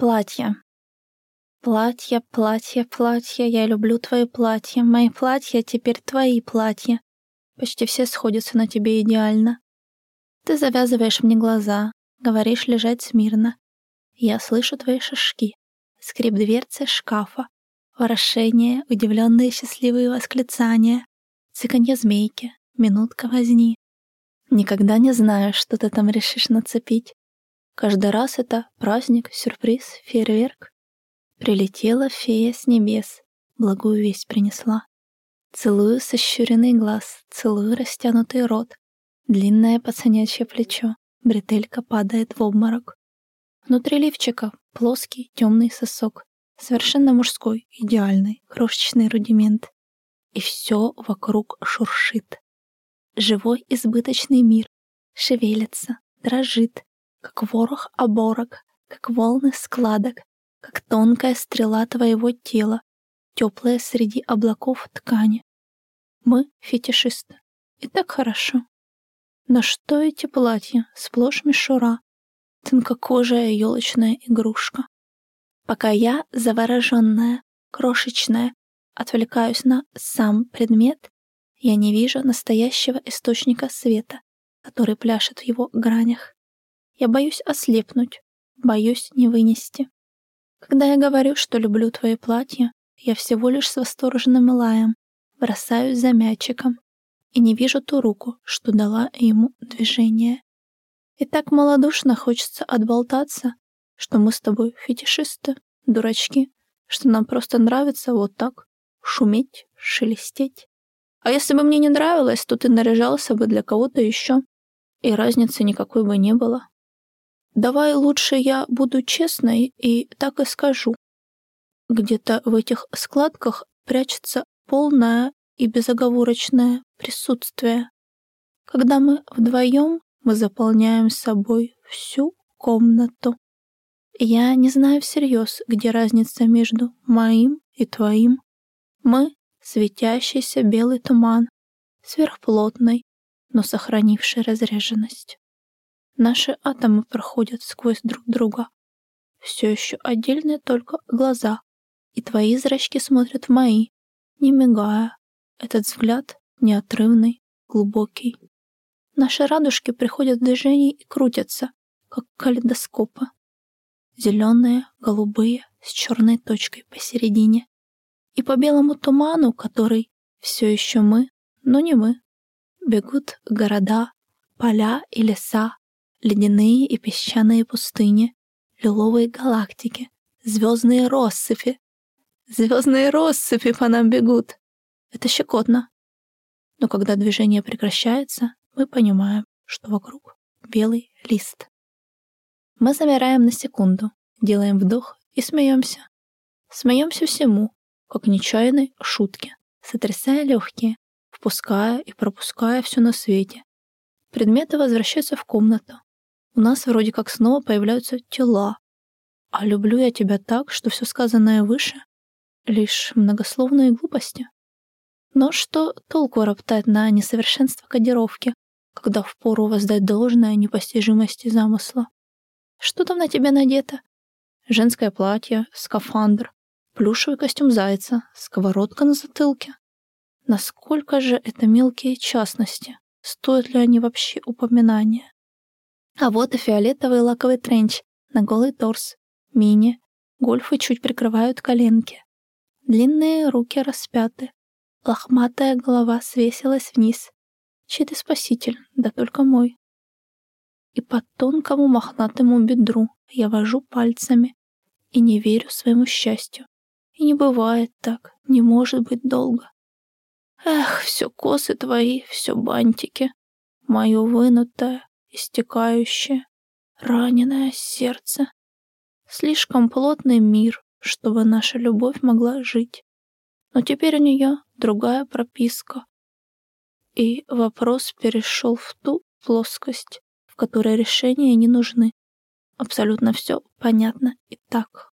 Платье. Платье, платье, платье, я люблю твои платья. Мои платья теперь твои платья. Почти все сходятся на тебе идеально. Ты завязываешь мне глаза, говоришь лежать смирно. Я слышу твои шажки, скрип дверцы шкафа, ворошение, удивленные счастливые восклицания, циканье змейки, минутка возни. Никогда не знаю, что ты там решишь нацепить. Каждый раз это праздник, сюрприз, фейерверк. Прилетела фея с небес, благую весть принесла. Целую сощуренный глаз, целую растянутый рот, длинное пацанячье плечо, бретелька падает в обморок. Внутри лифчика плоский темный сосок, совершенно мужской, идеальный, крошечный рудимент. И все вокруг шуршит. Живой избыточный мир шевелится, дрожит, как ворох оборок, как волны складок, как тонкая стрела твоего тела, теплая среди облаков ткани. Мы фетишисты, и так хорошо. Но что эти платья, сплошь мишура, тонкокожая елочная игрушка. Пока я, завороженная, крошечная, отвлекаюсь на сам предмет, я не вижу настоящего источника света, который пляшет в его гранях. Я боюсь ослепнуть, боюсь не вынести. Когда я говорю, что люблю твои платья, я всего лишь с восторженным лаем бросаюсь за мячиком и не вижу ту руку, что дала ему движение. И так малодушно хочется отболтаться, что мы с тобой фетишисты, дурачки, что нам просто нравится вот так шуметь, шелестеть. А если бы мне не нравилось, то ты наряжался бы для кого-то еще, и разницы никакой бы не было. Давай лучше я буду честной и так и скажу. Где-то в этих складках прячется полное и безоговорочное присутствие. Когда мы вдвоем, мы заполняем собой всю комнату. Я не знаю всерьез, где разница между моим и твоим. Мы — светящийся белый туман, сверхплотный, но сохранивший разреженность. Наши атомы проходят сквозь друг друга. Все еще отдельные только глаза, и твои зрачки смотрят в мои, не мигая. Этот взгляд неотрывный, глубокий. Наши радужки приходят в движение и крутятся, как калейдоскопы. Зеленые, голубые, с черной точкой посередине. И по белому туману, который все еще мы, но не мы, бегут города, поля и леса, ледяные и песчаные пустыни, лиловые галактики, звездные россыпи. Звездные россыпи по нам бегут. Это щекотно. Но когда движение прекращается, мы понимаем, что вокруг белый лист. Мы замираем на секунду, делаем вдох и смеемся. Смеемся всему, как нечаянной шутке, сотрясая легкие, впуская и пропуская все на свете. Предметы возвращаются в комнату, у нас вроде как снова появляются тела. А люблю я тебя так, что все сказанное выше — лишь многословные глупости. Но что толку роптать на несовершенство кодировки, когда впору воздать должное непостижимости замысла? Что там на тебе надето? Женское платье, скафандр, плюшевый костюм зайца, сковородка на затылке. Насколько же это мелкие частности? Стоят ли они вообще упоминания? А вот и фиолетовый лаковый тренч на голый торс, мини, гольфы чуть прикрывают коленки. Длинные руки распяты, лохматая голова свесилась вниз. Чей ты спаситель, да только мой. И по тонкому мохнатому бедру я вожу пальцами и не верю своему счастью. И не бывает так, не может быть долго. Эх, все косы твои, все бантики, мое вынутое, истекающее, раненое сердце. Слишком плотный мир, чтобы наша любовь могла жить. Но теперь у нее другая прописка. И вопрос перешел в ту плоскость, в которой решения не нужны. Абсолютно все понятно и так.